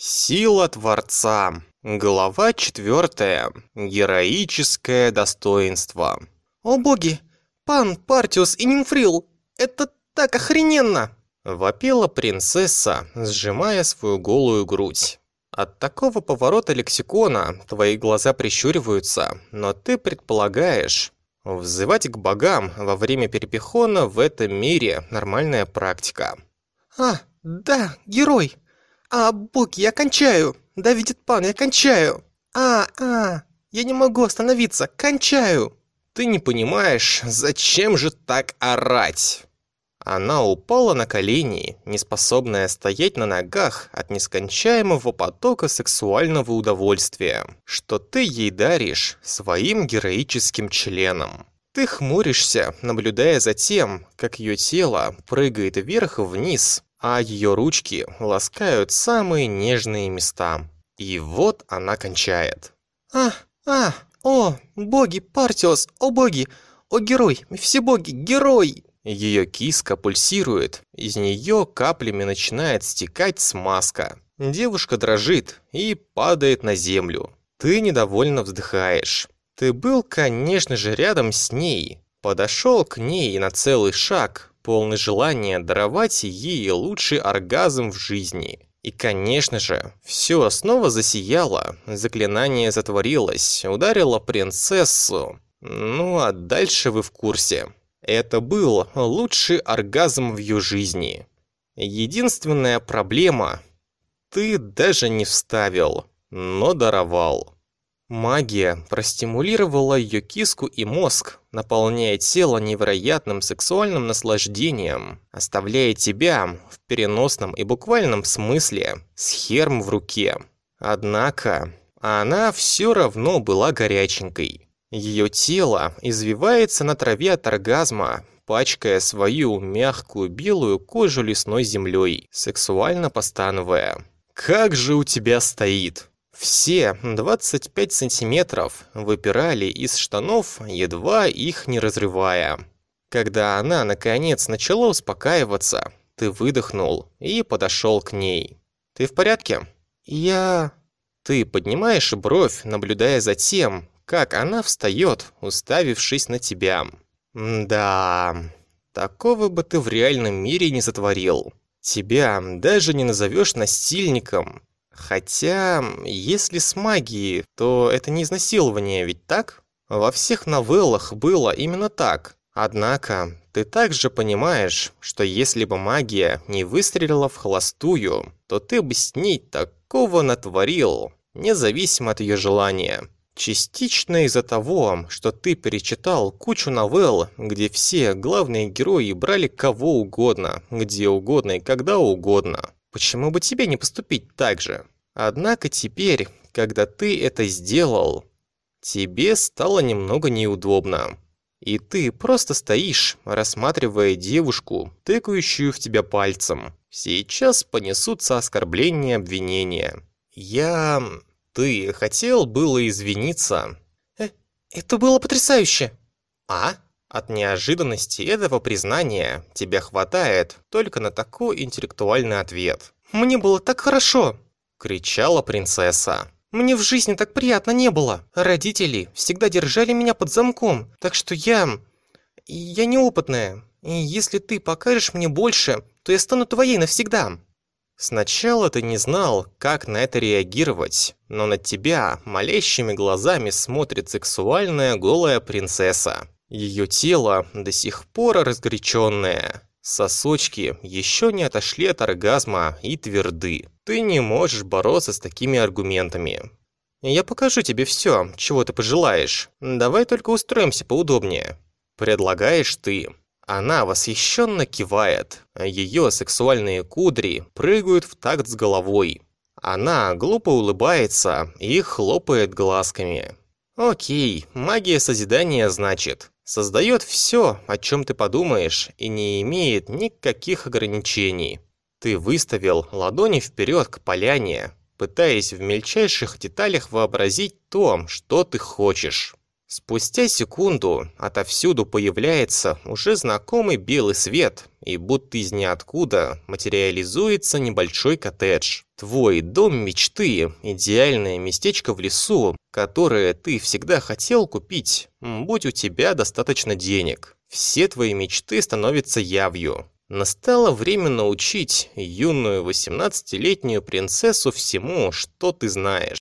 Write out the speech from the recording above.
Сила Творца. Глава четвертая. Героическое достоинство. «О боги! Пан, Партиус и Нимфрил! Это так охрененно!» Вопила принцесса, сжимая свою голую грудь. От такого поворота лексикона твои глаза прищуриваются, но ты предполагаешь, взывать к богам во время перепихона в этом мире нормальная практика. «А, да, герой! А, боги, я кончаю! Да видит пан, я кончаю! А, а, я не могу остановиться, кончаю!» Ты не понимаешь, зачем же так орать? Она упала на колени, неспособная стоять на ногах от нескончаемого потока сексуального удовольствия, что ты ей даришь своим героическим членом. Ты хмуришься, наблюдая за тем, как ее тело прыгает вверх и вниз, а ее ручки ласкают самые нежные места. И вот она кончает. «А, а, о, боги, Партиос, о боги, о герой, все боги, герой!» Ее киска пульсирует, из нее каплями начинает стекать смазка. Девушка дрожит и падает на землю. Ты недовольно вздыхаешь. Ты был, конечно же, рядом с ней. Подошел к ней на целый шаг, полный желания даровать ей лучший оргазм в жизни. И, конечно же, все снова засияло, заклинание затворилось, ударило принцессу. Ну а дальше вы в курсе. Это был лучший оргазм в ее жизни. Единственная проблема – ты даже не вставил, но даровал. Магия простимулировала ее киску и мозг, наполняя тело невероятным сексуальным наслаждением, оставляя тебя в переносном и буквальном смысле с херм в руке. Однако она все равно была горяченькой. Ее тело извивается на траве от оргазма, пачкая свою мягкую белую кожу лесной землей, сексуально постановая. «Как же у тебя стоит!» Все 25 сантиметров выпирали из штанов, едва их не разрывая. Когда она, наконец, начала успокаиваться, ты выдохнул и подошел к ней. «Ты в порядке?» «Я...» Ты поднимаешь бровь, наблюдая за тем, как она встает, уставившись на тебя. «Да, такого бы ты в реальном мире не затворил. Тебя даже не назовешь настильником, Хотя, если с магией, то это не изнасилование, ведь так? Во всех новеллах было именно так. Однако, ты также понимаешь, что если бы магия не выстрелила в холостую, то ты бы с ней такого натворил, независимо от ее желания. Частично из-за того, что ты перечитал кучу новелл, где все главные герои брали кого угодно, где угодно и когда угодно. Почему бы тебе не поступить так же? Однако теперь, когда ты это сделал, тебе стало немного неудобно. И ты просто стоишь, рассматривая девушку, тыкающую в тебя пальцем. Сейчас понесутся оскорбления обвинения. Я... Ты хотел было извиниться? Э, это было потрясающе. А? От неожиданности этого признания тебя хватает только на такой интеллектуальный ответ. «Мне было так хорошо!» — кричала принцесса. «Мне в жизни так приятно не было. Родители всегда держали меня под замком, так что я... я неопытная. И если ты покажешь мне больше, то я стану твоей навсегда». Сначала ты не знал, как на это реагировать, но на тебя молящими глазами смотрит сексуальная голая принцесса. Ее тело до сих пор разгоряченное. Сосочки еще не отошли от оргазма и тверды. Ты не можешь бороться с такими аргументами. Я покажу тебе все, чего ты пожелаешь. Давай только устроимся поудобнее. Предлагаешь ты. Она восхищенно кивает. Ее сексуальные кудри прыгают в такт с головой. Она глупо улыбается и хлопает глазками. Окей, магия созидания значит. Создает все, о чем ты подумаешь, и не имеет никаких ограничений. Ты выставил ладони вперед к поляне, пытаясь в мельчайших деталях вообразить то, что ты хочешь. Спустя секунду отовсюду появляется уже знакомый белый свет, и будто из ниоткуда материализуется небольшой коттедж. Твой дом мечты – идеальное местечко в лесу, которое ты всегда хотел купить, будь у тебя достаточно денег. Все твои мечты становятся явью. Настало время научить юную 18-летнюю принцессу всему, что ты знаешь.